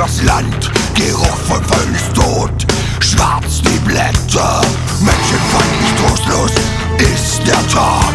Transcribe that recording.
das Land, Geruch von Tod. Schwarz die Blätter, menschenfeindlich trostlos ist der Tag.